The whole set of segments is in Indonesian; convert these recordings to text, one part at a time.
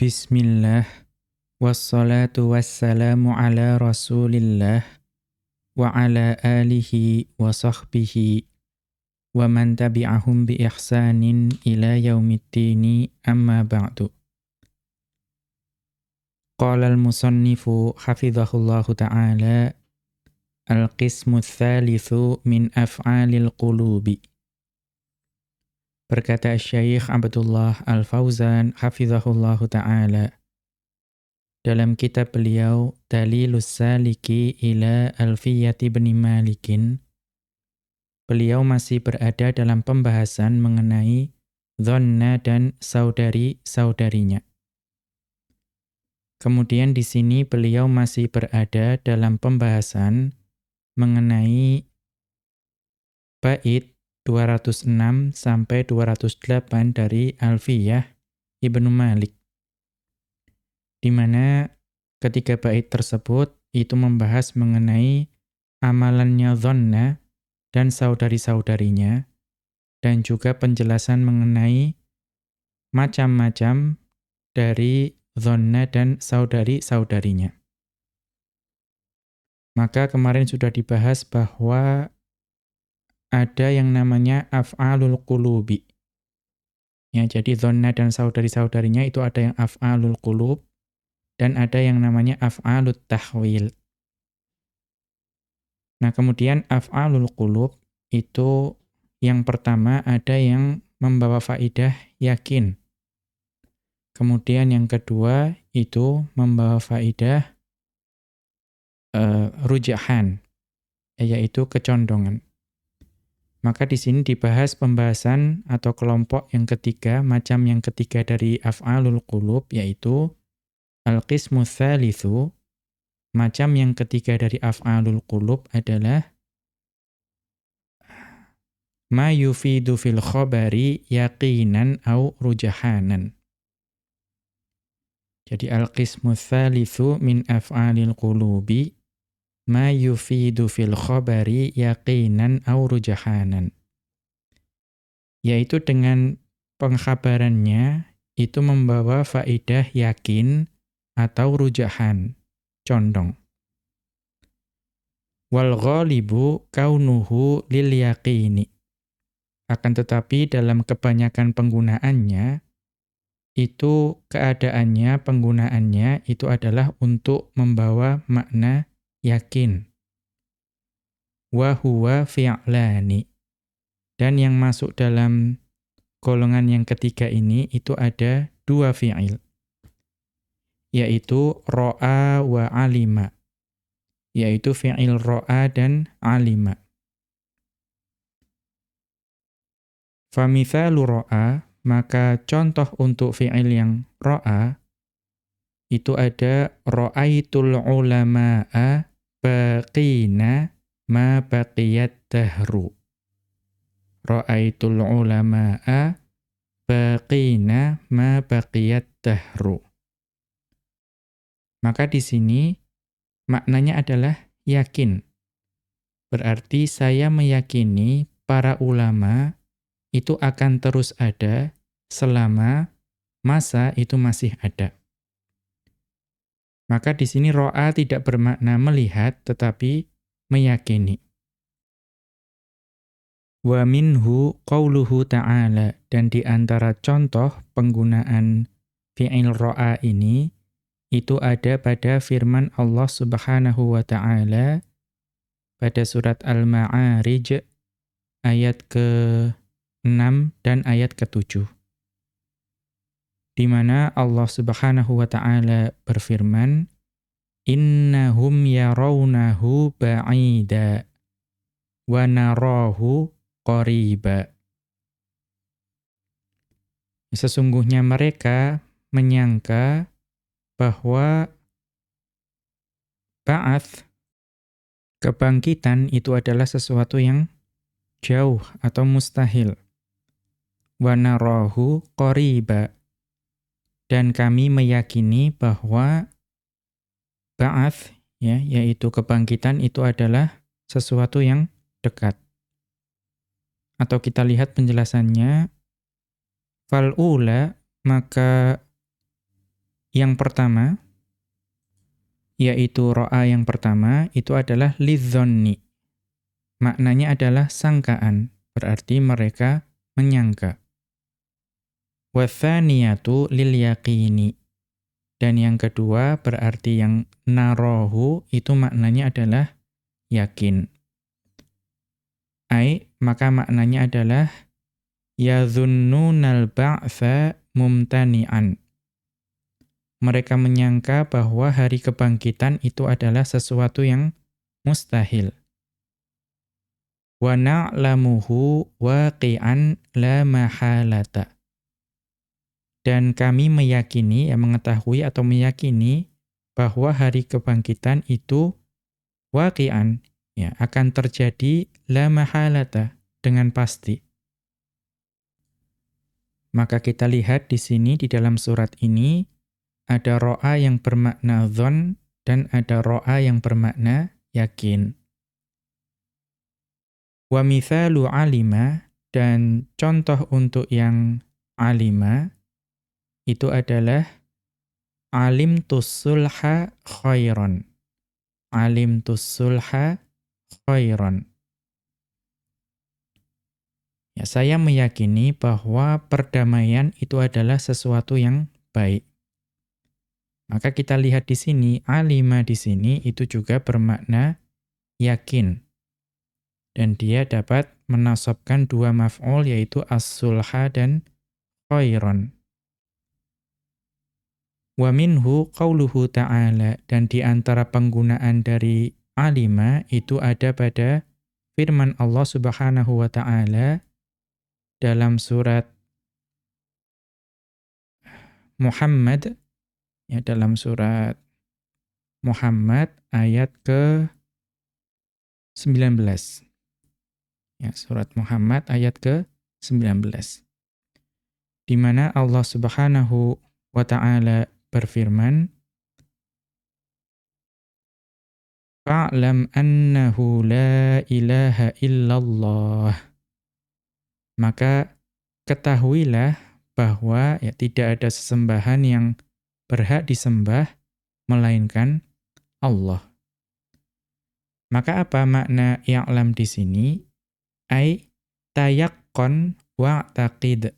Bismillah Wassalatu wassalamu ala rasulillah Wa ala alihi wa sahbihi Wa man tabi'ahum bi ihsanin ila yaumiddini amma ba'du Qala al-musannifu hafidhahullahu ta'ala Al-qismu thalithu min af'alil qulubi Berkata Syekh Abdullah Al-Fauzan hafizahullahu taala dalam kitab beliau Dalilus Saliki ila Alfiyati bin Malikin beliau masih berada dalam pembahasan mengenai dhanna dan saudari-saudarinya. Kemudian di sini beliau masih berada dalam pembahasan mengenai bait 206 sampai 208 dari Alfiyah Ibnu Malik. Di mana ketiga bait tersebut itu membahas mengenai amalannya dhanna dan saudari-saudarinya dan juga penjelasan mengenai macam-macam dari dhanna dan saudari-saudarinya. Maka kemarin sudah dibahas bahwa ada yang namanya af'alul qulubi. Ya, jadi dhanna dan saudari-saudarinya itu ada yang af'alul qulub dan ada yang namanya af'alut tahwil. Nah, kemudian af'alul qulub itu yang pertama ada yang membawa faidah yakin. Kemudian yang kedua itu membawa faidah uh, rujahan, yaitu kecondongan. Maka di sini dibahas pembahasan atau kelompok yang ketiga, macam yang ketiga dari af'alul qulub yaitu al-qismu tsalitsu. Macam yang ketiga dari af'alul qulub adalah ma yufidu fil khabari yaqinan au rujahanan. Jadi al-qismu tsalitsu min af'alil qulubi ma yufidu fil khabari yaqinan au rujahanan. Yaitu dengan pengkhabarannya itu membawa faidah yakin atau rujahan, condong. Wal ghalibu kaunuhu lil yaqini. Akan tetapi dalam kebanyakan penggunaannya, itu keadaannya, penggunaannya itu adalah untuk membawa makna yakin. Wa huwa fi'lani. Dan yang masuk dalam golongan yang ketiga ini itu ada dua fi'il. Yaitu ro'a wa alima. Yaitu fi'il ro'a dan alima. Famithalu ro'a, maka contoh untuk fi'il yang ro'a, itu ada ro'aitul ulama'a baqina ma baqiyat dahru. Ra'aitul ulama'a baqina ma baqiyat dahru. Maka di sini maknanya adalah yakin. Berarti saya meyakini para ulama itu akan terus ada selama masa itu masih ada. Maka di sini ro'a tidak bermakna melihat, tetapi meyakini. Wa minhu qawluhu ta'ala. Dan di antara contoh penggunaan fi'il ro'a ini, itu ada pada firman Allah subhanahu wa ta'ala pada surat Al-Ma'arij ayat ke-6 dan ayat ke-7 di mana Allah Subhanahu wa taala berfirman innahum yarawnahu ba'ida wa narahu qariba Sesungguhnya mereka menyangka bahwa ba'ath kebangkitan itu adalah sesuatu yang jauh atau mustahil. Wa narahu qariba dan kami meyakini bahwa ba'ath ya yaitu kebangkitan itu adalah sesuatu yang dekat. Atau kita lihat penjelasannya fal'ula maka Yang pertama, yaitu ro'a yang pertama, itu adalah lidzonni. Maknanya adalah sangkaan, berarti mereka menyangka. Wathaniyatu lil yaqini. Dan yang kedua berarti yang narohu itu maknanya adalah yakin. Ai, maka maknanya adalah yadhunnunal ba'tha mumtani'an mereka menyangka bahwa hari kebangkitan itu adalah sesuatu yang mustahil. Wa na'lamuhu waqi'an la mahalata. Dan kami meyakini, ya mengetahui atau meyakini bahwa hari kebangkitan itu waqi'an, ya akan terjadi la mahalata dengan pasti. Maka kita lihat di sini di dalam surat ini ada ro'a yang bermakna dhon dan ada ro'a yang bermakna yakin. Wa mithalu alima dan contoh untuk yang alima itu adalah alim tusulha khairon. Alim tusulha khairon. Ya, saya meyakini bahwa perdamaian itu adalah sesuatu yang baik. Maka kita lihat di sini, alima di sini itu juga bermakna yakin. Dan dia dapat menasobkan dua maf'ul yaitu as-sulha dan khairon. Wa minhu qawluhu ta'ala dan di antara penggunaan dari alima itu ada pada firman Allah Subhanahu wa taala dalam surat Muhammad ya dalam surat Muhammad ayat ke 19. Ya, surat Muhammad ayat ke 19. Di mana Allah Subhanahu wa taala berfirman Fa'lam annahu la ilaha illallah Maka ketahuilah bahwa ya tidak ada sesembahan yang berhak disembah melainkan Allah. Maka apa makna i'lam di sini? Ai tayaqqon wa'taqid.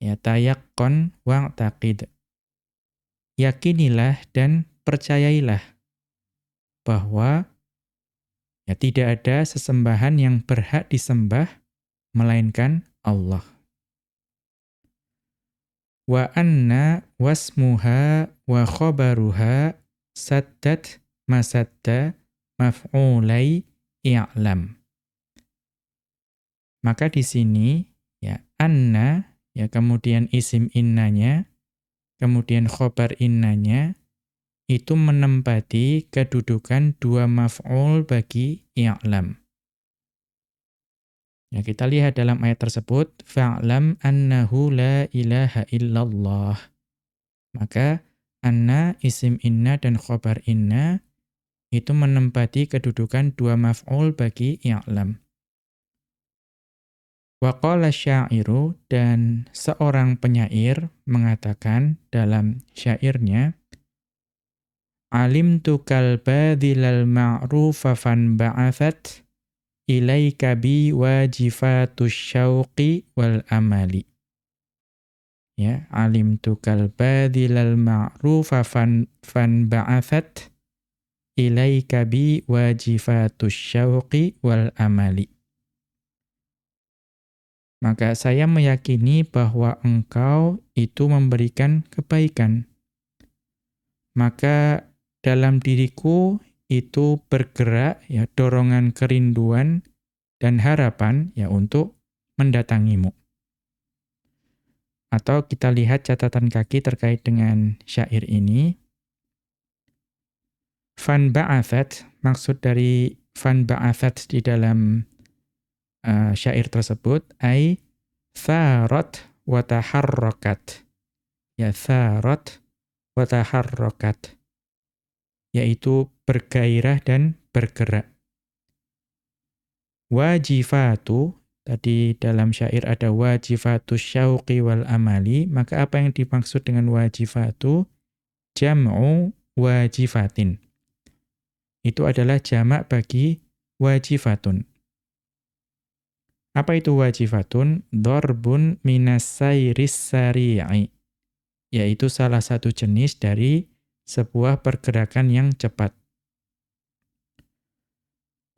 Ya, tayaqqon wa'taqid. Yakinilah dan percayailah bahwa ya tidak ada sesembahan yang berhak disembah melainkan Allah wa anna wasmuha wa khabaruha saddat masadda maf'ulai i'lam. Maka di sini ya anna ya kemudian isim innanya kemudian khobar innanya itu menempati kedudukan dua maf'ul bagi i'lam. Ya, kita lihat dalam ayat tersebut, fa'lam annahu la ilaha illallah. Maka anna, isim inna dan khobar inna itu menempati kedudukan dua maf'ul bagi i'lam. Wa qala syairu dan seorang penyair mengatakan dalam syairnya Alimtu kal badilal ma'rufa fan ba'athat ilaika bi wajifatus syauqi wal amali. Ya, alimtu kal badilal ma'rufa fan, fan ba'athat ilaika bi wajifatus syauqi wal amali. Maka saya meyakini bahwa engkau itu memberikan kebaikan. Maka dalam diriku itu bergerak ya dorongan kerinduan dan harapan ya untuk mendatangimu. Atau kita lihat catatan kaki terkait dengan syair ini. Fan ba'athat, maksud dari fan ba'athat di dalam uh, syair tersebut, ay tharat wa taharrakat. Ya tharat wa taharrakat yaitu bergairah dan bergerak. Wajifatu, tadi dalam syair ada wajifatu syauqi wal amali, maka apa yang dimaksud dengan wajifatu? jam'u wajifatin. Itu adalah jamak bagi wajifatun. Apa itu wajifatun? Dorbun minas sayris sari'i. Yaitu salah satu jenis dari sebuah pergerakan yang cepat.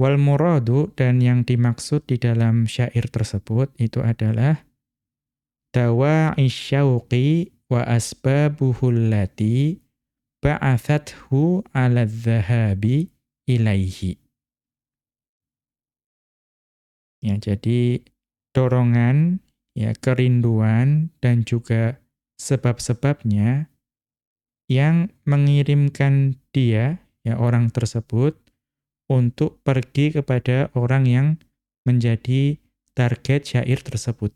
Wal muradu dan yang dimaksud di dalam syair tersebut itu adalah dawa'i syauqi wa asbabuhul lati ba'athathu 'ala dhahabi ilaihi. Ya, jadi dorongan, ya kerinduan dan juga sebab-sebabnya yang mengirimkan dia, ya orang tersebut untuk pergi kepada orang yang menjadi target syair tersebut.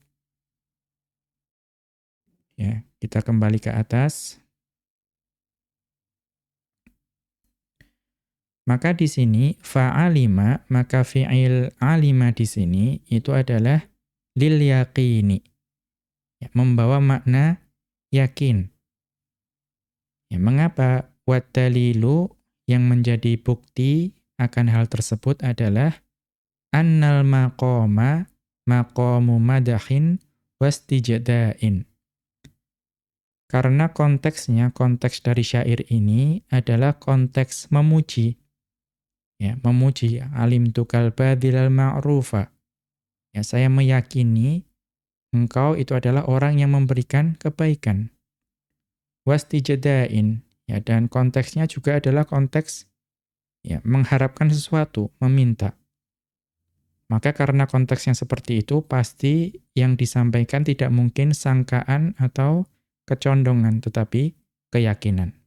Ya, kita kembali ke atas. Maka di sini fa'alima, maka fi'il alima di sini itu adalah lil yaqini. Ya, membawa makna yakin. Ya, mengapa watalilu yang menjadi bukti akan hal tersebut adalah annal maqama maqamu madahin wastijadain. Karena konteksnya, konteks dari syair ini adalah konteks memuji ya memuji alim tukal badilal ma'rufa. Ya saya meyakini engkau itu adalah orang yang memberikan kebaikan. Wastijadain ya dan konteksnya juga adalah konteks ya mengharapkan sesuatu meminta. Maka karena konteksnya seperti itu pasti yang disampaikan tidak mungkin sangkaan atau kecondongan tetapi keyakinan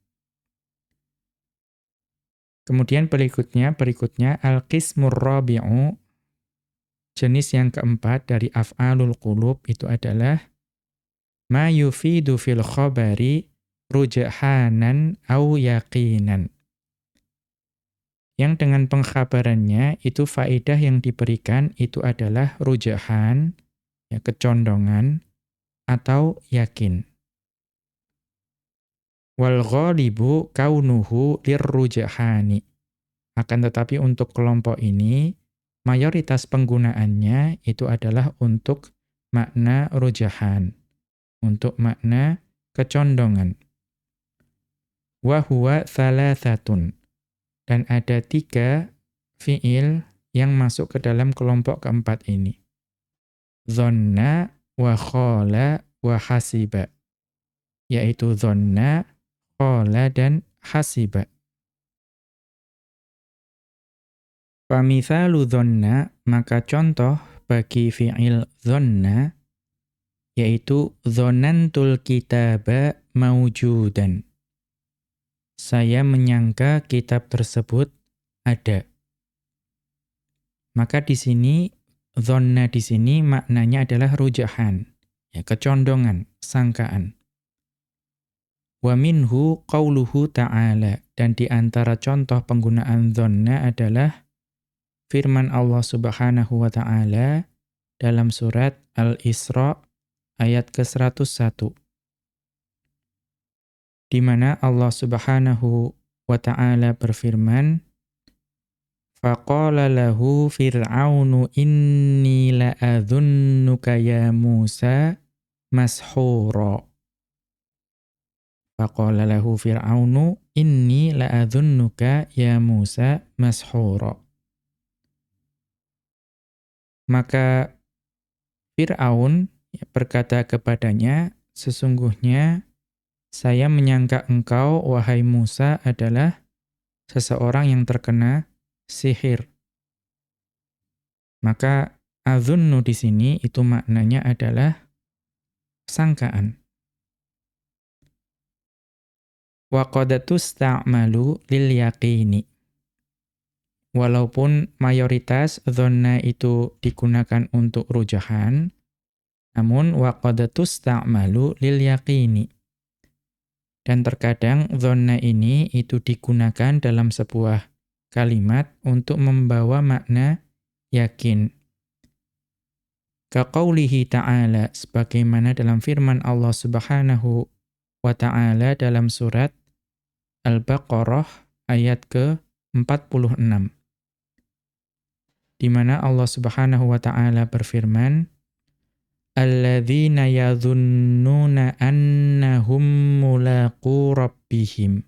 Kemudian berikutnya, berikutnya al-qismur rabi'u jenis yang keempat dari af'alul qulub itu adalah ma yufidu fil khabari rujahanan au yaqinan. Yang dengan pengkhabarannya itu faedah yang diberikan itu adalah rujahan, ya kecondongan atau yakin. Wal ghalibu kaunuhu lirrujahani. Akan tetapi untuk kelompok ini, mayoritas penggunaannya itu adalah untuk makna rujahan. Untuk makna kecondongan. Wahuwa thalathatun. Dan ada tiga fi'il yang masuk ke dalam kelompok keempat ini. Zonna, wa khala, wa hasiba. Yaitu zonna, Qala dan hasiba. Famithalu dhonna, maka contoh bagi fi'il dhonna, yaitu dhonantul kitaba maujudan. Saya menyangka kitab tersebut ada. Maka di sini, dhonna di sini maknanya adalah rujahan, ya, kecondongan, sangkaan. Wa minhu qawluhu ta'ala. Dan di antara contoh penggunaan dhanna adalah firman Allah subhanahu wa ta'ala dalam surat Al-Isra ayat ke-101. Di mana Allah subhanahu wa ta'ala berfirman, Faqala lahu fir'aunu inni la'adhunnuka ya Musa mashura. Faqala lahu Fir'aunu inni la'adhunnuka ya Musa mashura. Maka Fir'aun berkata kepadanya, sesungguhnya saya menyangka engkau, wahai Musa, adalah seseorang yang terkena sihir. Maka adhunnu di sini itu maknanya adalah sangkaan. Wa qad tusta'malu lil yaqini. Walaupun mayoritas dhanna itu digunakan untuk rujahan, namun wa qad tusta'malu lil yaqini. Dan terkadang dhanna ini itu digunakan dalam sebuah kalimat untuk membawa makna yakin. Kaqaulihi ta'ala sebagaimana dalam firman Allah Subhanahu wa ta'ala dalam surat Al-Baqarah ayat ke-46. Di mana Allah Subhanahu wa taala berfirman, "Alladzina yadhunnuna annahum mulaqu rabbihim."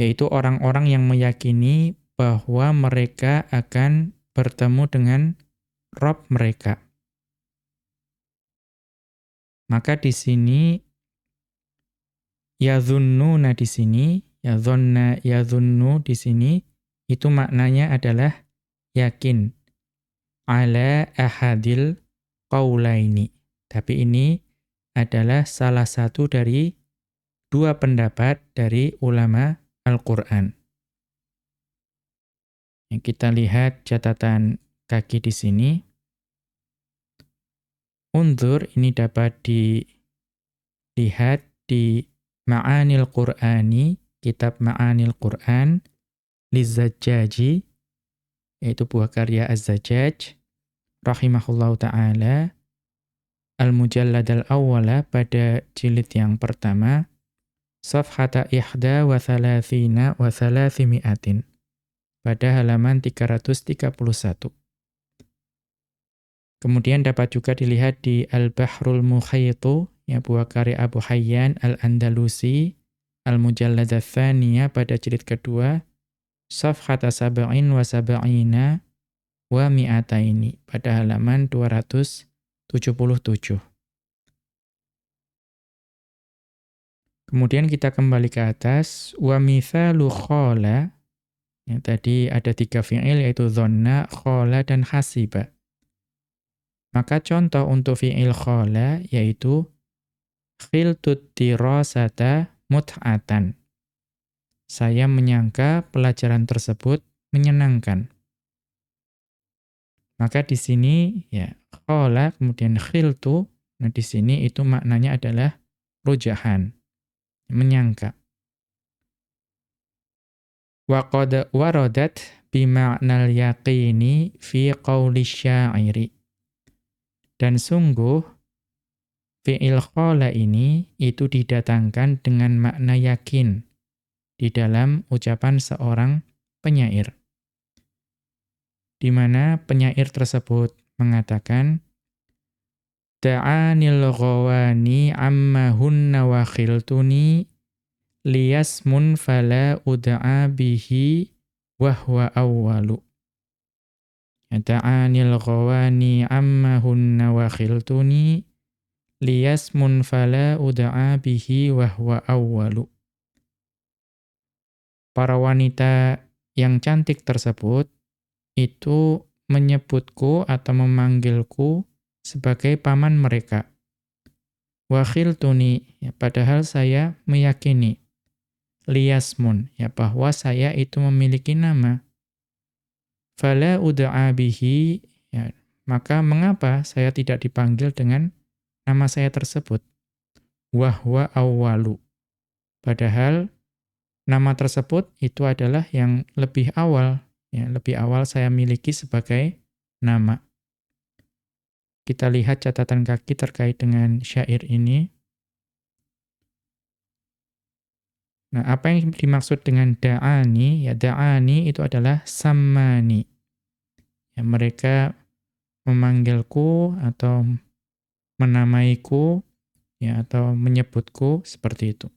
Yaitu orang-orang yang meyakini bahwa mereka akan bertemu dengan Rob mereka. Maka di sini yadhunnuna di sini, yadhunna yadhunnu di sini itu maknanya adalah yakin ala ahadil qaulaini. Tapi ini adalah salah satu dari dua pendapat dari ulama Al-Qur'an. Kita lihat catatan kaki di sini. Undur ini dapat dilihat di Ma'anil Qur'ani, kitab Ma'anil Qur'an, Lizzajjaji, yaitu buah karya Az-Zajjaj, rahimahullahu ta'ala, Al-Mujallad al-awwala pada jilid yang pertama, Safhata ihda wa thalathina wa thalathimi'atin, pada halaman 331. Kemudian dapat juga dilihat di Al-Bahrul Mukhaytu, ya buah karya Abu Hayyan Al-Andalusi, Al-Mujallad pada jilid kedua, Safhata sab'in wa sab'ina wa mi'ataini, pada halaman 277. Kemudian kita kembali ke atas, wa mithalu khala, ya, tadi ada tiga fi'il yaitu dhonna, khala, dan hasiba. Maka contoh untuk fi'il khala yaitu khiltut dirasata mut'atan. Saya menyangka pelajaran tersebut menyenangkan. Maka di sini ya khala kemudian khiltu, nah di sini itu maknanya adalah rujahan, menyangka. Wa qad waradat bima'nal yaqini fi qawli syairi. Dan sungguh, fi'il khala ini itu didatangkan dengan makna yakin di dalam ucapan seorang penyair. Di mana penyair tersebut mengatakan, Da'anil ghawani amma hunna wa khiltuni liyasmun fala ud'a bihi wahwa awwalu. Ta'anil ghawani amma hunna wa khiltuni liyasmun fala ud'a bihi wa huwa awwalu. Para wanita yang cantik tersebut itu menyebutku atau memanggilku sebagai paman mereka. Wa khiltuni, ya, padahal saya meyakini liyasmun, ya bahwa saya itu memiliki nama fala ud'a bihi ya, maka mengapa saya tidak dipanggil dengan nama saya tersebut wahwa awwalu padahal nama tersebut itu adalah yang lebih awal ya lebih awal saya miliki sebagai nama kita lihat catatan kaki terkait dengan syair ini Nah, apa yang dimaksud dengan da'ani? Ya, da'ani itu adalah samani. Ya, mereka memanggilku atau menamaiku ya atau menyebutku seperti itu.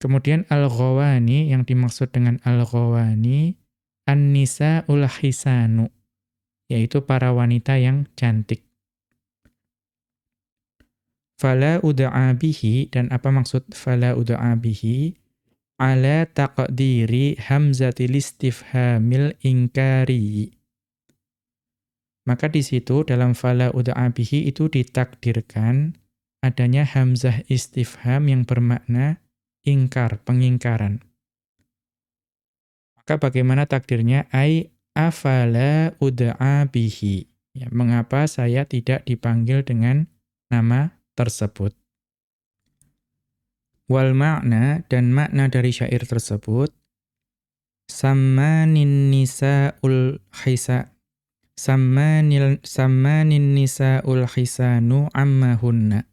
Kemudian al-ghawani yang dimaksud dengan al-ghawani an-nisa'ul hisanu yaitu para wanita yang cantik. Fala ud'a bihi, dan apa maksud fala ud'a bihi? Ala taqdiri hamzatil istifhamil ingkari. Maka di situ dalam fala ud'a bihi itu ditakdirkan adanya hamzah istifham yang bermakna ingkar, pengingkaran. Maka bagaimana takdirnya? Ai afala ud'a bihi. Ya, mengapa saya tidak dipanggil dengan nama tersebut. Wal makna dan makna dari syair tersebut Sammanin nisa'ul hisa Sammanil sammanin nisa'ul hisanu ammahunna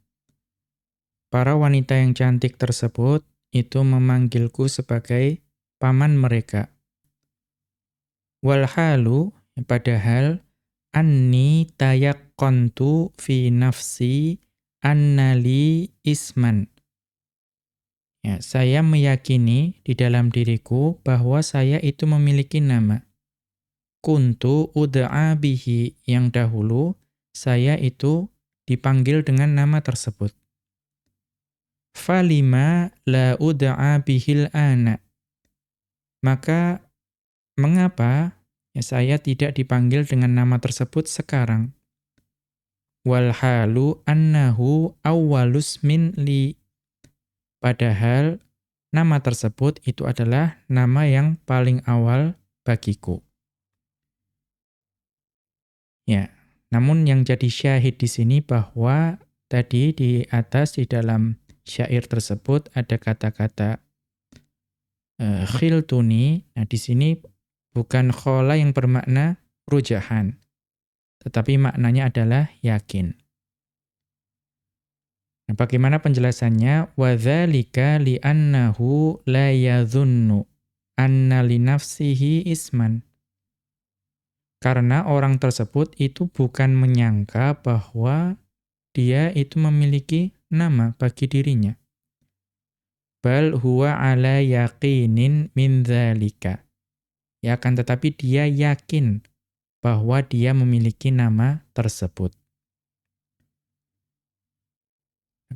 para wanita yang cantik tersebut itu memanggilku sebagai paman mereka. Walhalu, padahal, anni tayakontu fi nafsi annali isman. Ya, saya meyakini di dalam diriku bahwa saya itu memiliki nama. Kuntu ud'a bihi yang dahulu saya itu dipanggil dengan nama tersebut. Falima la ud'a bihil ana. Maka mengapa ya, saya tidak dipanggil dengan nama tersebut sekarang? Walhalu annahu awwalus min li. Padahal nama tersebut itu adalah nama yang paling awal bagiku. Ya, namun yang jadi syahid di sini bahwa tadi di atas di dalam syair tersebut ada kata-kata uh, khiltuni. Nah, di sini bukan khola yang bermakna rujahan, tetapi maknanya adalah yakin. Nah, bagaimana penjelasannya? Wadzalika li'annahu la yadhunnu anna li nafsihi isman. Karena orang tersebut itu bukan menyangka bahwa dia itu memiliki nama bagi dirinya. Bal huwa ala yaqinin min. Ya kan tetapi dia yakin bahwa dia memiliki nama tersebut.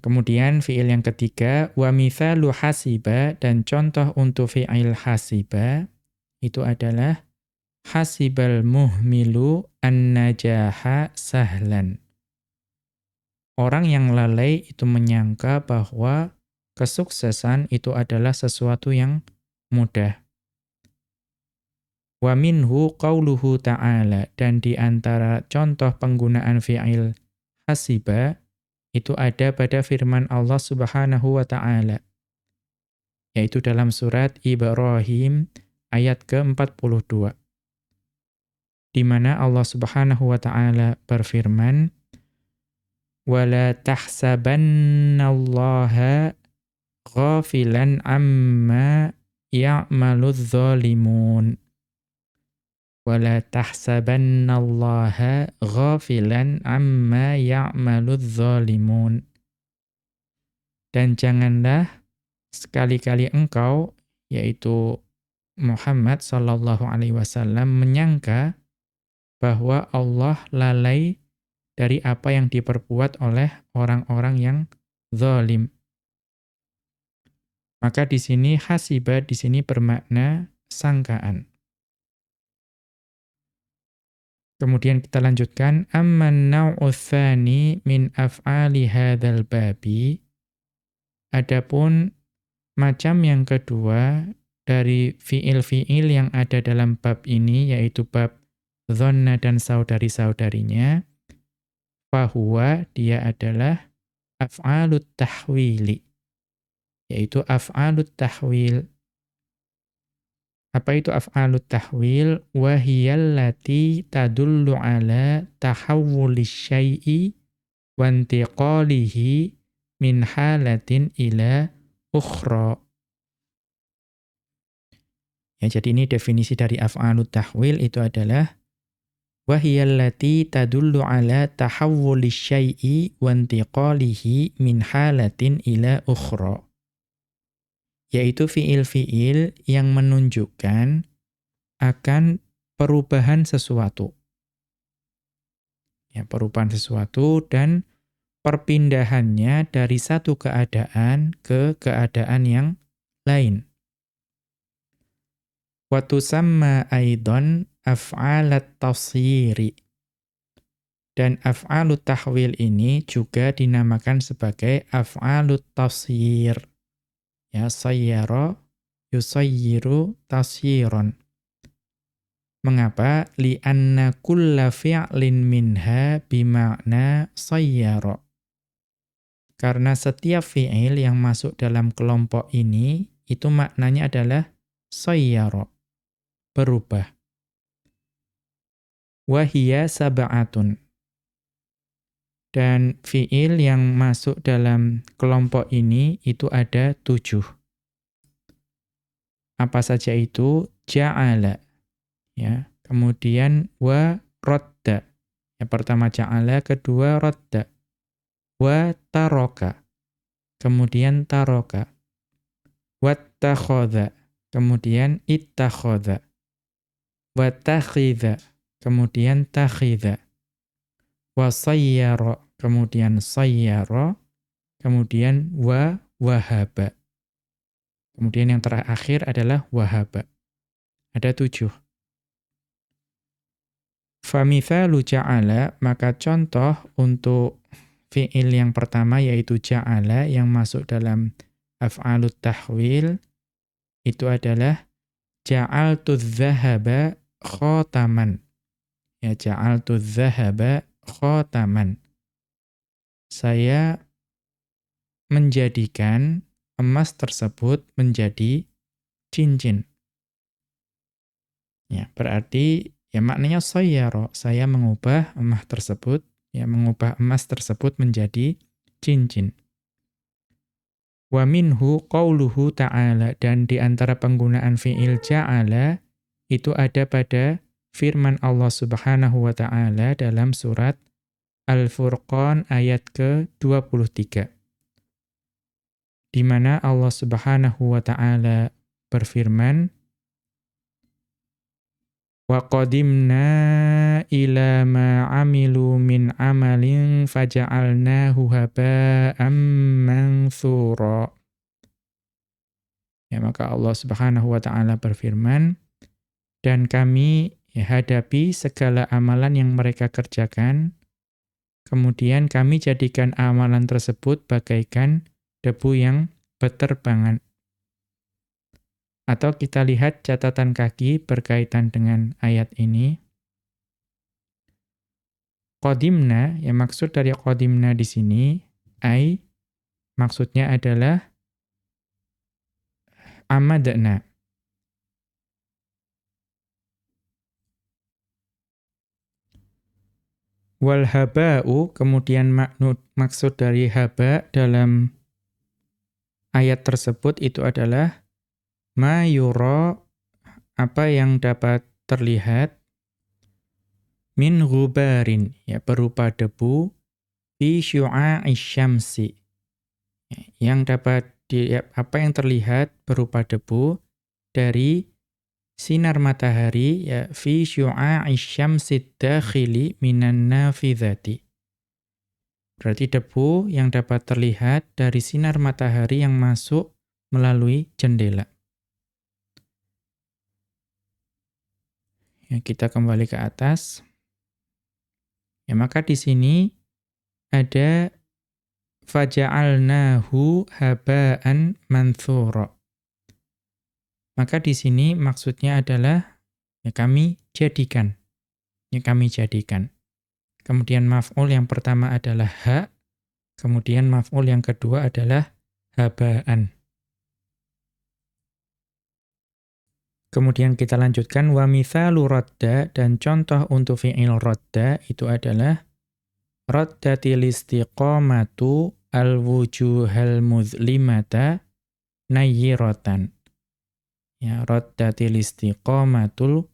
Kemudian fiil yang ketiga wa mithalu hasiba dan contoh untuk fiil hasiba itu adalah hasibal muhmilu an-najaha sahlan. Orang yang lalai itu menyangka bahwa kesuksesan itu adalah sesuatu yang mudah. Wa minhu qawluhu ta'ala dan di antara contoh penggunaan fi'il hasiba itu ada pada firman Allah Subhanahu wa taala yaitu dalam surat Ibrahim ayat ke-42 di mana Allah Subhanahu wa taala berfirman wala tahsabannallaha ghafilan amma ya'maludz zalimun wala tahsabannallaha ghafilan amma ya'maludz zalimun dan janganlah sekali-kali engkau yaitu Muhammad sallallahu alaihi wasallam menyangka bahwa Allah lalai dari apa yang diperbuat oleh orang-orang yang zalim. Maka di sini hasiba di sini bermakna sangkaan. Kemudian kita lanjutkan amman naw'u min af'ali hadzal babi adapun macam yang kedua dari fiil-fiil yang ada dalam bab ini yaitu bab Zonna dan saudari-saudarinya, fahuwa dia adalah af'alut tahwili, yaitu af'alut tahwil. Apa itu af'alut tahwil? Wahiyallati tadullu ala tahawwuli syai'i wantiqalihi min halatin ila ukhra. Ya, jadi ini definisi dari af'alut tahwil itu adalah wahiyallati tadullu ala tahawwuli syai'i wa intiqalihi min halatin ila ukhra yaitu fiil-fiil yang menunjukkan akan perubahan sesuatu. Ya perubahan sesuatu dan perpindahannya dari satu keadaan ke keadaan yang lain. Wa tusamma aidan af'alat tafsiri. Dan af'alut tahwil ini juga dinamakan sebagai af'alut tafsir. Ya, sayyara yusayyiru tasyiron. Mengapa? Li'anna kulla fi'lin minha bima'na sayyara. Karena setiap fi'il yang masuk dalam kelompok ini, itu maknanya adalah sayyara. Berubah wahia sab'atun. Dan fi'il yang masuk dalam kelompok ini itu ada tujuh. Apa saja itu? Ja'ala. Ya. Kemudian wa rodda. Yang pertama ja'ala, kedua rodda. Wa taroka. Kemudian taroka. Wattakhodha. Kemudian ittakhodha. Watakhidha. Kemudian takhidha wa kemudian sayyara, kemudian wa wahaba. Kemudian yang terakhir adalah wahaba. Ada tujuh. Famithalu ja'ala, maka contoh untuk fi'il yang pertama yaitu ja'ala yang masuk dalam af'alut tahwil, itu adalah ja'altu dhahaba khotaman. Ya ja'altu dhahaba khotaman. Saya menjadikan emas tersebut menjadi cincin. Ya, berarti ya maknanya sayyara, saya mengubah emas tersebut, ya mengubah emas tersebut menjadi cincin. Wa minhu qauluhu ta'ala dan di antara penggunaan fiil ja'ala itu ada pada firman Allah Subhanahu wa taala dalam surat Al-Furqan ayat ke-23. Di mana Allah Subhanahu wa taala berfirman Wa qadimna ila ma amilu min amalin faja'alnahu haba'am manthura. Ya maka Allah Subhanahu wa taala berfirman dan kami ya, hadapi segala amalan yang mereka kerjakan, kemudian kami jadikan amalan tersebut bagaikan debu yang berterbangan. Atau kita lihat catatan kaki berkaitan dengan ayat ini. Qadimna, yang maksud dari qadimna di sini, ai, maksudnya adalah amadna. Wal haba'u, kemudian maknud, maksud dari haba dalam ayat tersebut itu adalah ma yura, apa yang dapat terlihat min ghubarin, ya berupa debu fi syu'a'i syamsi. Ya, yang dapat di, ya, apa yang terlihat berupa debu dari sinar matahari ya fi syu'a'i syamsid dakhili minan nafidhati. Berarti debu yang dapat terlihat dari sinar matahari yang masuk melalui jendela. Ya, kita kembali ke atas. Ya, maka di sini ada faja'alnahu haba'an manthura. Maka di sini maksudnya adalah ya kami jadikan. Ya kami jadikan. Kemudian maf'ul yang pertama adalah ha, kemudian maf'ul yang kedua adalah habaan. Kemudian kita lanjutkan wa mithalu radda dan contoh untuk fi'il radda itu adalah raddatil istiqamatu al-wujuhal muzlimata nayyiratan ya raddatil istiqamatul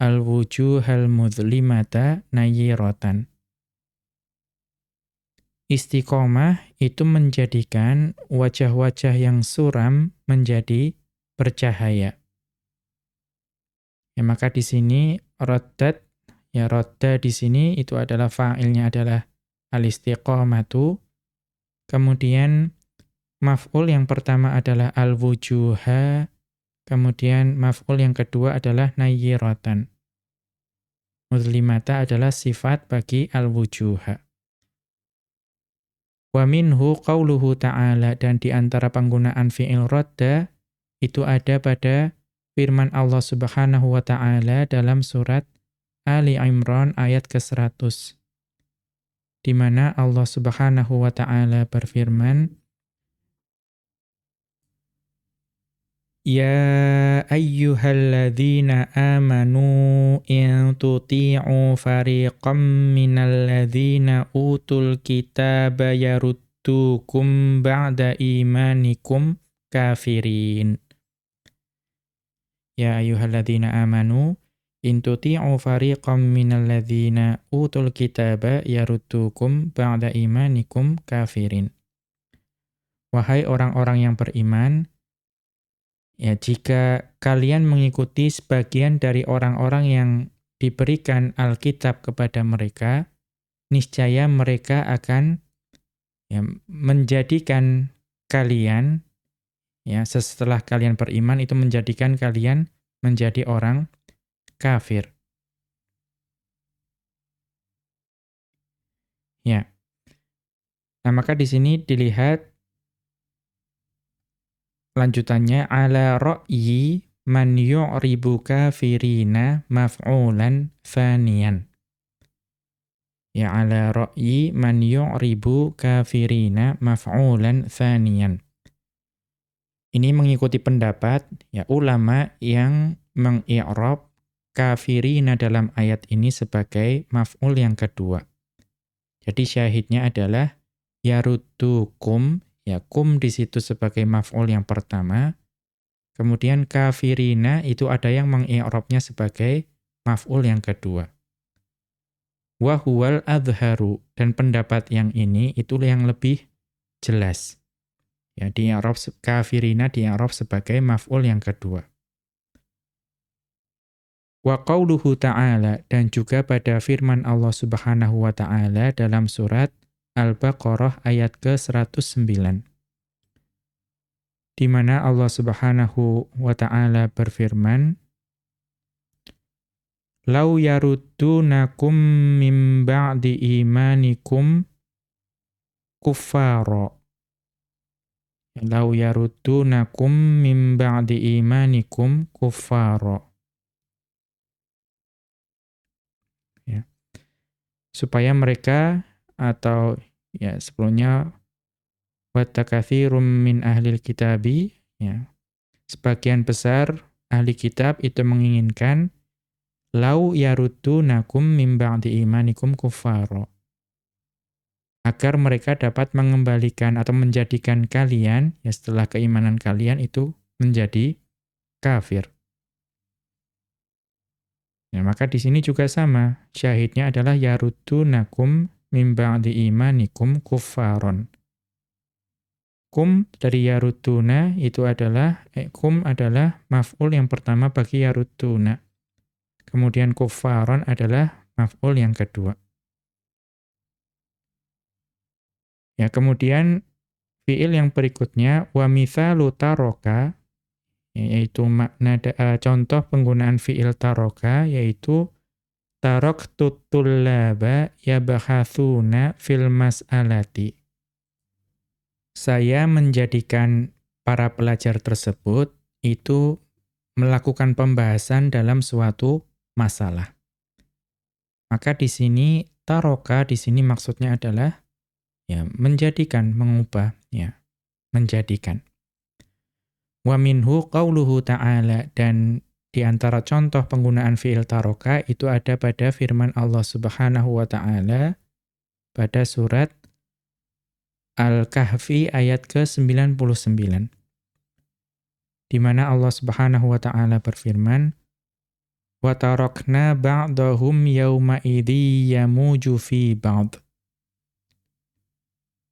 al-wujuhal mudhlimata nayyiratan Istiqomah itu menjadikan wajah-wajah yang suram menjadi bercahaya. Ya, maka di sini raddat ya radda di sini itu adalah fa'ilnya adalah al-istiqamatu. Kemudian maf'ul yang pertama adalah al-wujuha Kemudian maf'ul yang kedua adalah nayyiratan. Mudlimata adalah sifat bagi al-wujuha. Wa minhu qawluhu ta'ala dan di antara penggunaan fi'il radda itu ada pada firman Allah Subhanahu wa taala dalam surat Ali Imran ayat ke-100 di mana Allah Subhanahu wa taala berfirman Ya ayyuhalladzina amanu in tuti'u fariqam minalladzina utul kitaba yaruddukum ba'da imanikum kafirin. Ya ayyuhalladzina amanu in tuti'u fariqam minalladzina utul kitaba yaruddukum ba'da imanikum kafirin. Wahai orang-orang yang beriman, Ya, jika kalian mengikuti sebagian dari orang-orang yang diberikan Alkitab kepada mereka, niscaya mereka akan ya, menjadikan kalian ya setelah kalian beriman itu menjadikan kalian menjadi orang kafir. Ya. Nah, maka di sini dilihat Lanjutannya ala ra'yi man yu'ribu kafirina maf'ulan faniyan. Ya ala ra'yi man yu'ribu kafirina maf'ulan faniyan. Ini mengikuti pendapat ya ulama yang mengi'rab kafirina dalam ayat ini sebagai maf'ul yang kedua. Jadi syahidnya adalah yarutukum Ya, kum di situ sebagai maf'ul yang pertama. Kemudian kafirina itu ada yang mengi'rabnya sebagai maf'ul yang kedua. Wa huwal adharu dan pendapat yang ini itu yang lebih jelas. Ya, di i'rab kafirina di i'rab sebagai maf'ul yang kedua. Wa qauluhu ta'ala dan juga pada firman Allah Subhanahu wa taala dalam surat Al-Baqarah ayat ke-109. Di mana Allah Subhanahu wa taala berfirman, "Lau yaruddunakum min ba'di imanikum kuffara." Lau yaruddunakum min ba'di imanikum kuffara. Ya. Supaya mereka atau ya sebelumnya watakatsirum min ahlil kitabi ya sebagian besar ahli kitab itu menginginkan lau nakum min ba'di imanikum kuffara agar mereka dapat mengembalikan atau menjadikan kalian ya setelah keimanan kalian itu menjadi kafir. Ya, maka di sini juga sama. Syahidnya adalah nakum min ba'di imanikum kuffaron. Kum dari yarutuna itu adalah, eh, kum adalah maf'ul yang pertama bagi yarutuna. Kemudian kuffaron adalah maf'ul yang kedua. Ya, kemudian fiil yang berikutnya wa mithalu taroka yaitu makna uh, contoh penggunaan fiil taroka yaitu taraktu tullaba yabhathuna fil mas'alati. Saya menjadikan para pelajar tersebut itu melakukan pembahasan dalam suatu masalah. Maka di sini taroka di sini maksudnya adalah ya menjadikan, mengubah, ya, menjadikan. Wa minhu qauluhu ta'ala dan di antara contoh penggunaan fi'il taroka itu ada pada firman Allah Subhanahu wa taala pada surat Al-Kahfi ayat ke-99. Di mana Allah Subhanahu wa taala berfirman wa tarakna ba'dahum yawma idzi yamuju fi ba'd.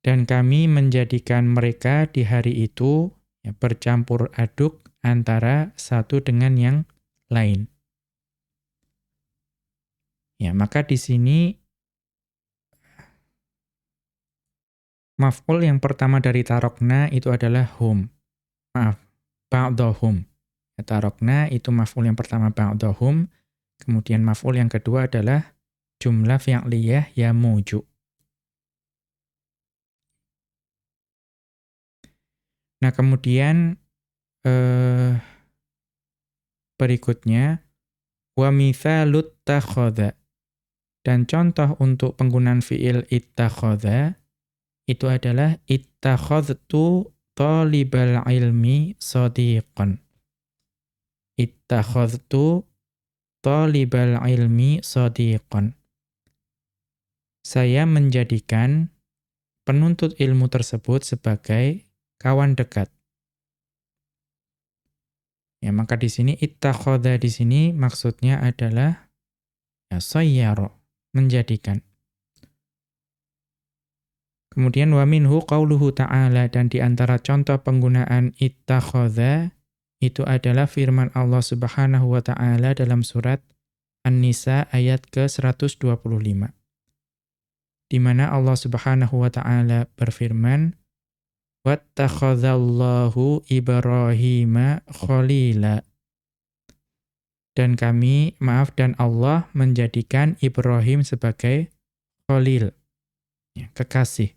Dan kami menjadikan mereka di hari itu ya, bercampur aduk antara satu dengan yang lain. Ya, maka di sini maf'ul yang pertama dari tarokna itu adalah hum. Maaf, ba'dahum. Ya, tarokna itu maf'ul yang pertama ba'dahum, kemudian maf'ul yang kedua adalah jumlah fi'liyah yamuju. Nah, kemudian eh, berikutnya wa mithalut takhadha. Dan contoh untuk penggunaan fiil ittakhadha itu adalah ittakhadtu talibal ilmi sadiqan. ittakhadtu talibal ilmi sadiqan. Saya menjadikan penuntut ilmu tersebut sebagai kawan dekat. Ya, maka di sini ittakhadha di sini maksudnya adalah ya sayyara, menjadikan. Kemudian wa minhu qauluhu ta'ala dan di antara contoh penggunaan ittakhadha itu adalah firman Allah Subhanahu wa taala dalam surat An-Nisa ayat ke-125 di mana Allah Subhanahu wa taala berfirman wattakhadzallahu Ibrahima khalila dan kami maaf dan Allah menjadikan Ibrahim sebagai khalil ya, kekasih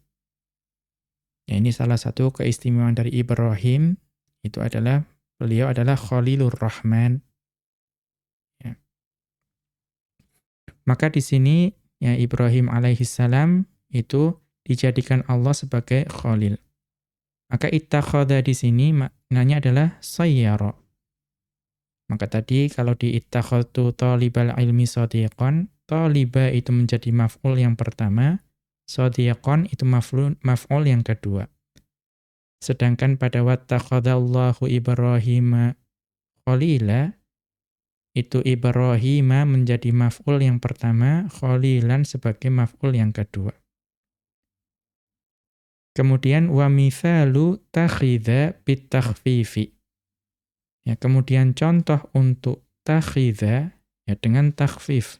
ya, ini salah satu keistimewaan dari Ibrahim itu adalah beliau adalah Khalilur Rahman ya. maka di sini ya Ibrahim alaihissalam itu dijadikan Allah sebagai khalil. Maka ittakhadha di sini maknanya adalah sayyara. Maka tadi kalau di ittakhadtu talibal ilmi sadiqan, taliba itu menjadi maf'ul yang pertama, sadiqan itu maf'ul maf'ul yang kedua. Sedangkan pada wattakhadallahu Ibrahim khalila itu Ibrahim menjadi maf'ul yang pertama, Khalilan sebagai maf'ul yang kedua. Kemudian wa mithalu takhidha bitakhfifi. Ya, kemudian contoh untuk takhidha ya dengan takhfif.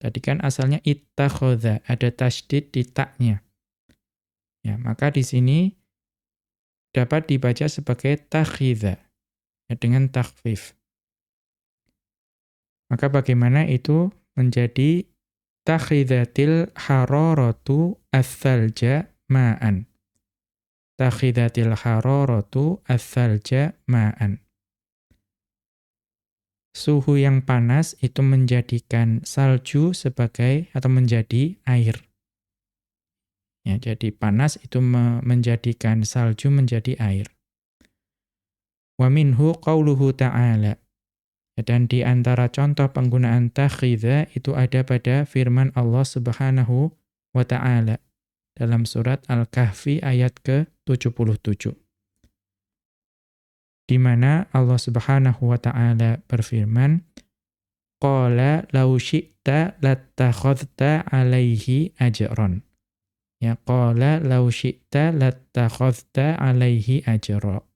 Tadi kan asalnya ittakhadha, ada tasydid di taknya. Ya, maka di sini dapat dibaca sebagai takhidha ya dengan takhfif. Maka bagaimana itu menjadi takhidatil hararatu as-salja ma'an. Takhidatil hararatu as-salja ma'an. Suhu yang panas itu menjadikan salju sebagai atau menjadi air. Ya, jadi panas itu menjadikan salju menjadi air. Wa minhu qauluhu ta'ala dan di antara contoh penggunaan takhidha itu ada pada firman Allah Subhanahu wa taala dalam surat Al-Kahfi ayat ke-77. Di mana Allah Subhanahu wa taala berfirman, "Qala law syi'ta lattakhadhta 'alaihi ajran." Ya qala law syi'ta lattakhadhta 'alaihi ajran.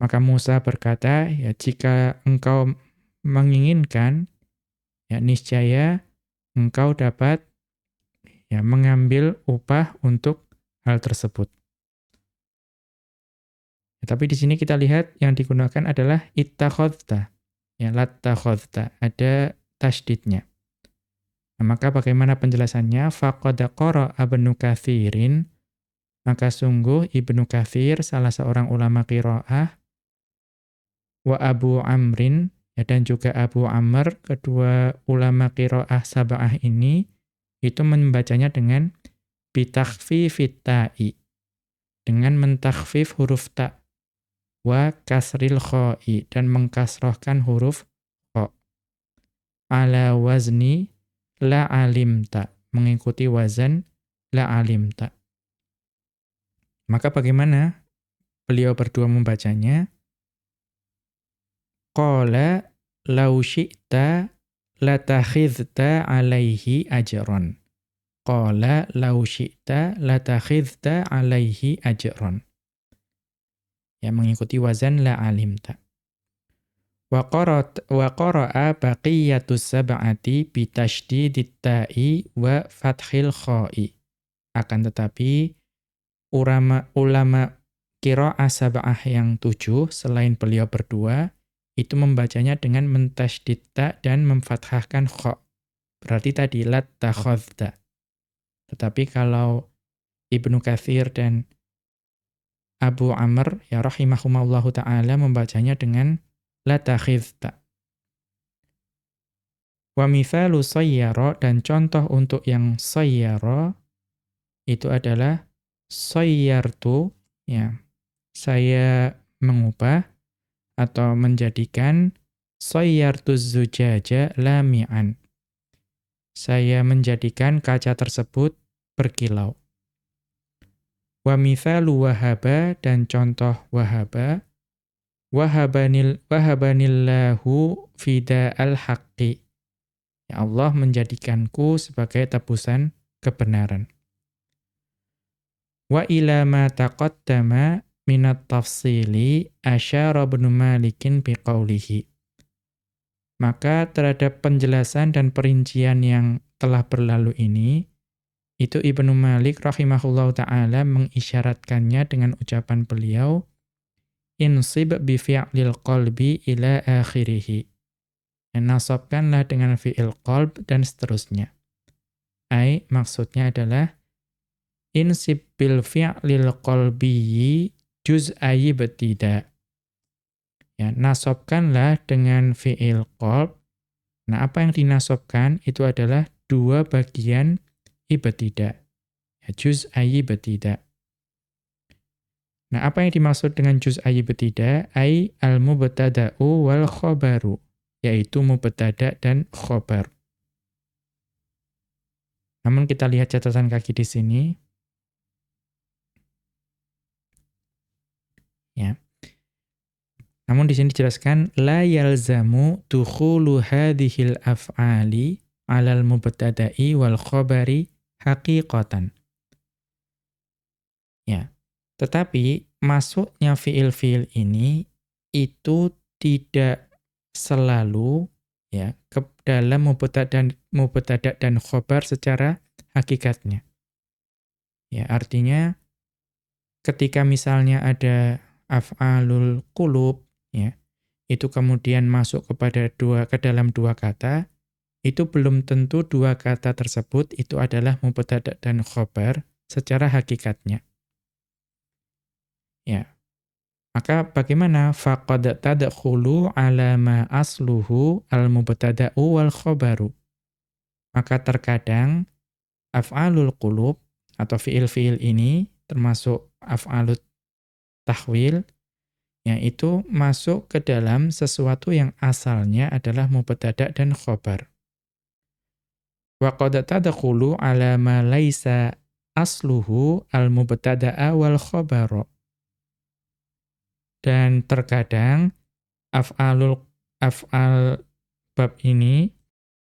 Maka Musa berkata, ya jika engkau menginginkan, ya niscaya engkau dapat ya mengambil upah untuk hal tersebut. Ya, tapi di sini kita lihat yang digunakan adalah ittakhadta. Ya, lattakhadta. Ada tasdidnya. Nah, maka bagaimana penjelasannya? Faqad qara Ibnu Katsirin maka sungguh Ibnu Katsir salah seorang ulama qiraah wa Abu Amrin ya, dan juga Abu Amr, kedua ulama qiraah sab'ah ini itu membacanya dengan bitakhfifit ta'i dengan mentakhfif huruf ta wa kasril kha'i dan mengkasrohkan huruf kha ala wazni la alimta mengikuti wazan la alimta. Maka bagaimana beliau berdua membacanya? Qala law syi'ta latakhidhta alaihi ajran. Qala law syi'ta latakhidhta alaihi ajran. Ya mengikuti wazan la alimta. Wa qara'a baqiyatus sab'ati bi tasydidit ta'i wa fathil kha'i. Akan tetapi ulama ulama qiraah sab'ah yang tujuh selain beliau berdua itu membacanya dengan mentasydidta dan memfathahkan kha. Berarti tadi lat takhadda. Tetapi kalau Ibnu Katsir dan Abu Amr ya rahimahumallahu taala membacanya dengan la takhidta. Wa mithalu sayyara dan contoh untuk yang sayyara itu adalah sayyartu ya. Saya mengubah atau menjadikan sayyartuz zujaja lami'an. Saya menjadikan kaca tersebut berkilau. Wa mithalu wahaba dan contoh wahaba wahabanil wahabanillahu fida al-haqqi. Ya Allah menjadikanku sebagai tebusan kebenaran. Wa ila ma taqaddama minat tafsili asyara ibn Malikin biqaulihi. Maka terhadap penjelasan dan perincian yang telah berlalu ini, itu Ibnu Malik rahimahullah ta'ala mengisyaratkannya dengan ucapan beliau, Insib bi fi'lil qalbi ila akhirihi. Nasabkanlah dengan fi'il qalb dan seterusnya. Ai, maksudnya adalah, Insib bil fi'lil qalbi juz'ayi betida. Ya, nasabkanlah dengan fi'il qalb. Nah, apa yang dinasobkan itu adalah dua bagian ibtidah. Ya, juz ayi ibtidah. Nah, apa yang dimaksud dengan juz ayi ibtidah? Ai al-mubtada'u wal khobaru, yaitu mubtada dan khobar. Namun kita lihat catatan kaki di sini. Ya. Namun di sini dijelaskan la yalzamu dukhulu hadhil af'ali 'alal mubtada'i wal khabari haqiqatan. Ya. Tetapi masuknya fiil-fiil ini itu tidak selalu ya ke dalam mubtada dan mubtada dan khobar secara hakikatnya. Ya, artinya ketika misalnya ada af'alul qulub ya, itu kemudian masuk kepada dua ke dalam dua kata, itu belum tentu dua kata tersebut itu adalah mubtada dan khobar secara hakikatnya. Ya. Maka bagaimana faqad tadkhulu ala ma asluhu al-mubtada'u wal khobaru. Maka terkadang af'alul qulub atau fiil-fiil ini termasuk af'alut tahwil yaitu masuk ke dalam sesuatu yang asalnya adalah mubtada dan khobar. Wa qad tadkhulu ala ma laisa asluhu al-mubtada'a wal khabara. Dan terkadang af'alul af'al bab ini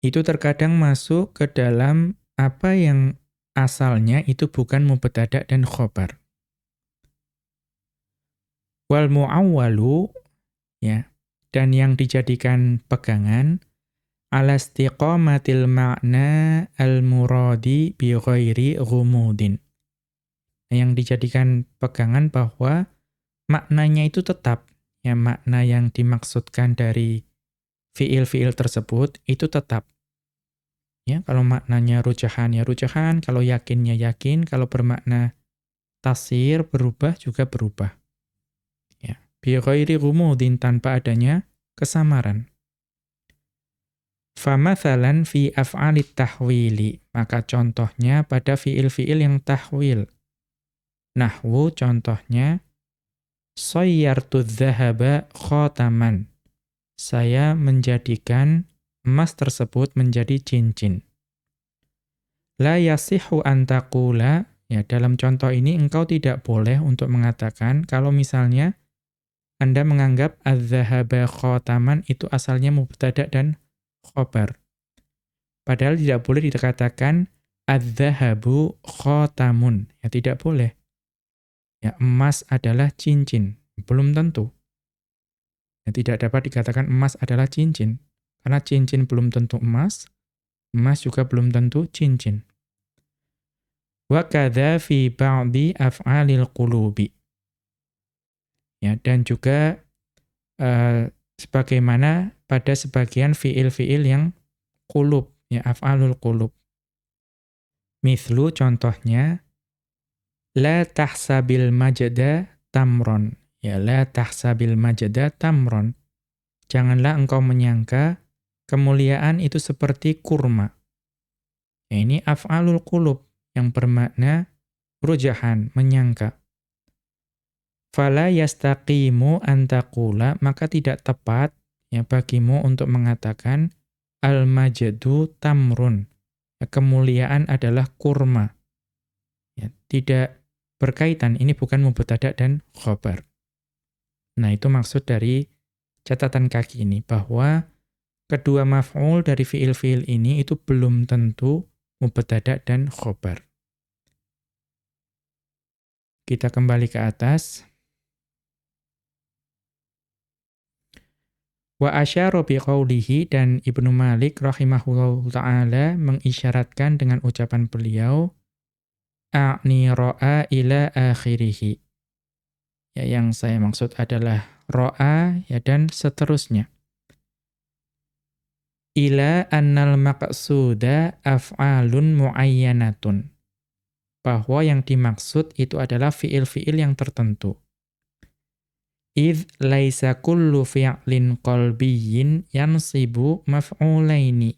itu terkadang masuk ke dalam apa yang asalnya itu bukan mubtada dan khobar. Wal mu'awwalu ya dan yang dijadikan pegangan ala istiqamatil ma'na al-muradi bi ghairi ghumudin. Yang dijadikan pegangan bahwa maknanya itu tetap, ya makna yang dimaksudkan dari fiil-fiil tersebut itu tetap. Ya, kalau maknanya rujahan ya rujahan, kalau yakinnya yakin, kalau bermakna tasir berubah juga berubah. Bi ghairi ghumudin tanpa adanya kesamaran. Famathalan fi af'alit tahwili. Maka contohnya pada fiil-fiil yang tahwil. Nahwu contohnya, Sayyartu dhahaba khotaman. Saya menjadikan emas tersebut menjadi cincin. La yasihu antakula, ya dalam contoh ini engkau tidak boleh untuk mengatakan kalau misalnya Anda menganggap adz-dzahaba khotaman itu asalnya mubtada dan khobar. Padahal tidak boleh dikatakan adz-dzahabu khotamun. Ya tidak boleh. Ya emas adalah cincin. Belum tentu. Ya, tidak dapat dikatakan emas adalah cincin. Karena cincin belum tentu emas, emas juga belum tentu cincin. Wa kadza fi ba'di af'alil qulubi. Ya, dan juga uh, sebagaimana pada sebagian fiil-fiil yang kulub, ya af'alul kulub. Mithlu contohnya, la tahsabil majda tamron. Ya, la tahsabil majda tamron. Janganlah engkau menyangka kemuliaan itu seperti kurma. Ya, ini af'alul kulub yang bermakna rujahan, menyangka. Fala yastaqimu antakula maka tidak tepat ya bagimu untuk mengatakan al majdu tamrun ya, kemuliaan adalah kurma. Ya, tidak berkaitan ini bukan mubtada dan khobar. Nah itu maksud dari catatan kaki ini bahwa kedua maf'ul dari fiil-fiil ini itu belum tentu mubtada dan khobar. Kita kembali ke atas Wa asyara biqaulihi dan Ibnu Malik rahimahullahu taala mengisyaratkan dengan ucapan beliau a'ni ra'a ila akhirih. Ya yang saya maksud adalah ra'a ya dan seterusnya. Ila annal maqsuda af'alun muayyanatun. Bahwa yang dimaksud itu adalah fiil-fiil yang tertentu. Idh laisa kullu fi'lin qalbiyyin yansibu maf'ulaini.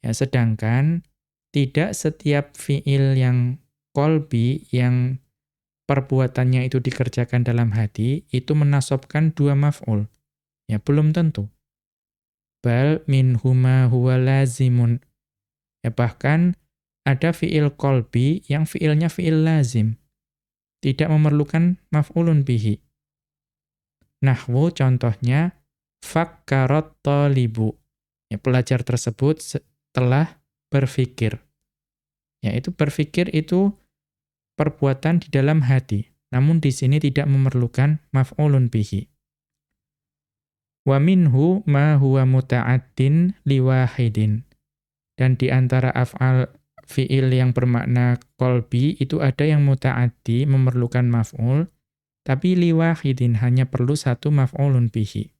Ya, sedangkan tidak setiap fi'il yang kolbi, yang perbuatannya itu dikerjakan dalam hati, itu menasobkan dua maf'ul. Ya, belum tentu. Bal min huma huwa lazimun. Ya, bahkan ada fi'il kolbi yang fi'ilnya fi'il lazim. Tidak memerlukan maf'ulun bihi. Nahwu contohnya fakkarat talibu. Ya, pelajar tersebut telah berfikir. Ya, itu berfikir itu perbuatan di dalam hati. Namun di sini tidak memerlukan maf'ulun bihi. Wa minhu ma huwa muta'addin liwahidin. Dan di antara af'al fi'il yang bermakna kolbi itu ada yang muta'addi memerlukan maf'ul tapi liwahidin hanya perlu satu maf'ulun bihi.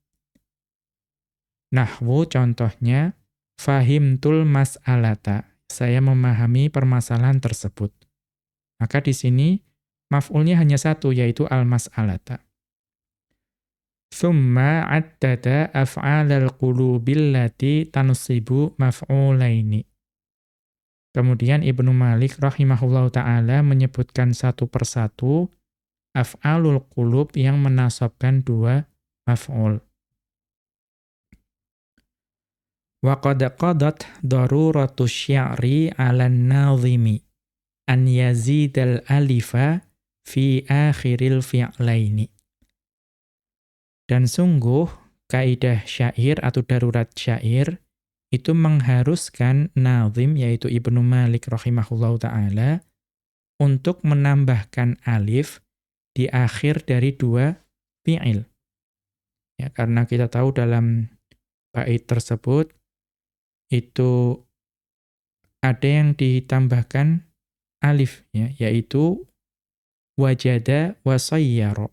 Nahwu contohnya, fahimtul mas'alata. Saya memahami permasalahan tersebut. Maka di sini maf'ulnya hanya satu, yaitu al-mas'alata. Thumma addada af'alal qulubillati tanusibu maf'ulaini. Kemudian Ibnu Malik rahimahullah ta'ala menyebutkan satu persatu af'alul qulub yang menasabkan dua maf'ul. Wa qad qadat daruratu syi'ri 'alan nazimi an yazidal alifa fi akhiril fi'laini. Dan sungguh kaidah syair atau darurat syair itu mengharuskan nazim yaitu Ibnu Malik rahimahullahu taala untuk menambahkan alif di akhir dari dua fi'il. Ya, karena kita tahu dalam bait tersebut itu ada yang ditambahkan alif ya, yaitu wajada wa sayyara.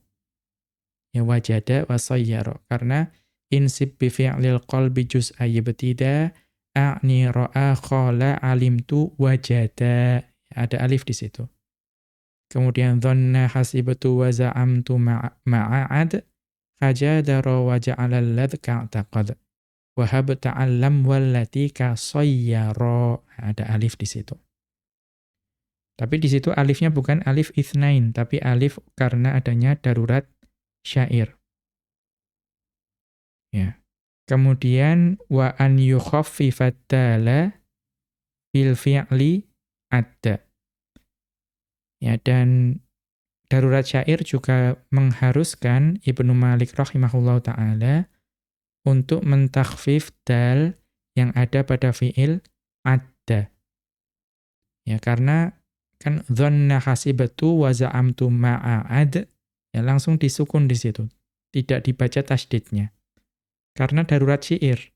Ya wajada wa sayyara karena insib bi fi'lil qalbi juz'a yabtida a'ni ra'a khala alimtu wajada. Ada alif di situ. Kemudian dhanna hasibtu wa za'amtu ma'ad fajadara wa ja'ala alladhka taqad. Wahab ta'allam wallati ka sayyara. Ada alif di situ. Tapi di situ alifnya bukan alif ithnain, tapi alif karena adanya darurat syair. Ya. Kemudian wa an yukhaffifat dala fil fi'li adda. Ya, dan darurat syair juga mengharuskan Ibnu Malik rahimahullah ta'ala untuk mentakhfif dal yang ada pada fi'il adda. Ya, karena kan dhanna hasibatu wa za'amtu ma'ad ya langsung disukun di situ. Tidak dibaca tasdidnya. Karena darurat syair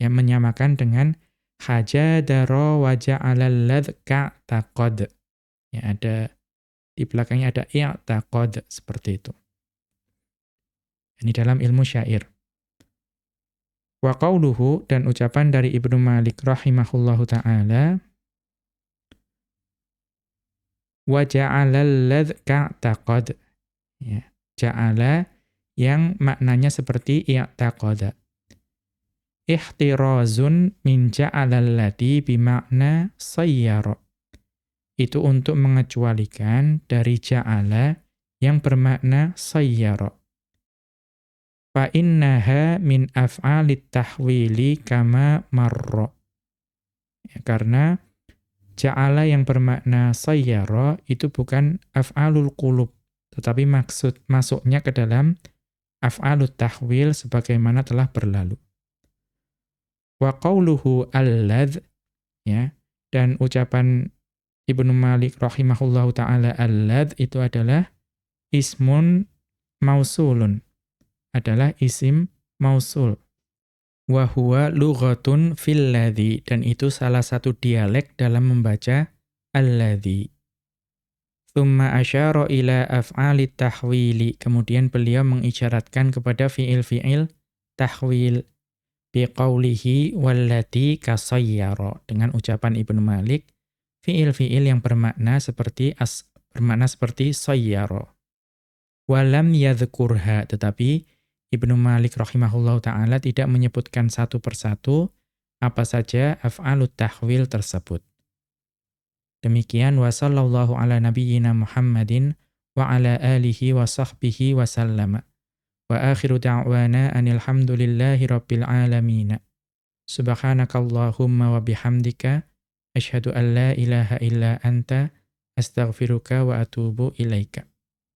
yang menyamakan dengan hajadara wa ja'ala ladhka taqad. Ya, ada di belakangnya ada i'taqad seperti itu. Ini dalam ilmu syair. Wa qauluhu dan ucapan dari Ibnu Malik rahimahullahu taala wa ladhka taqad. Ya, ja'ala yang maknanya seperti i'taqada. Ihtirazun min ja'alal ladhi bimakna sayyara itu untuk mengecualikan dari ja'ala yang bermakna sayyara. Fa innaha min af'alit tahwili kama marra. Ya, karena ja'ala yang bermakna sayyara itu bukan af'alul qulub, tetapi maksud masuknya ke dalam af'alut tahwil sebagaimana telah berlalu. Wa qawluhu alladh ya dan ucapan Ibnu Malik rahimahullahu taala alladh itu adalah ismun mausulun. Adalah isim mausul. Wa huwa lughatun fil ladzi dan itu salah satu dialek dalam membaca alladzi Thumma asyara ila af'ali tahwili. Kemudian beliau mengisyaratkan kepada fi'il-fi'il tahwil. Biqaulihi wallati kasayyara. Dengan ucapan Ibnu Malik fi'il-fi'il yang bermakna seperti as bermakna seperti sayyara. Walam yadhkurha tetapi Ibnu Malik rahimahullahu taala tidak menyebutkan satu persatu apa saja af'alut tahwil tersebut. Demikian wa sallallahu ala nabiyyina Muhammadin wa ala alihi wa sahbihi wa sallama. Wa akhiru da'wana anil hamdulillahi rabbil alamin. Subhanakallahumma wa bihamdika asyhadu an la ilaha illa anta astaghfiruka wa atubu ilaika.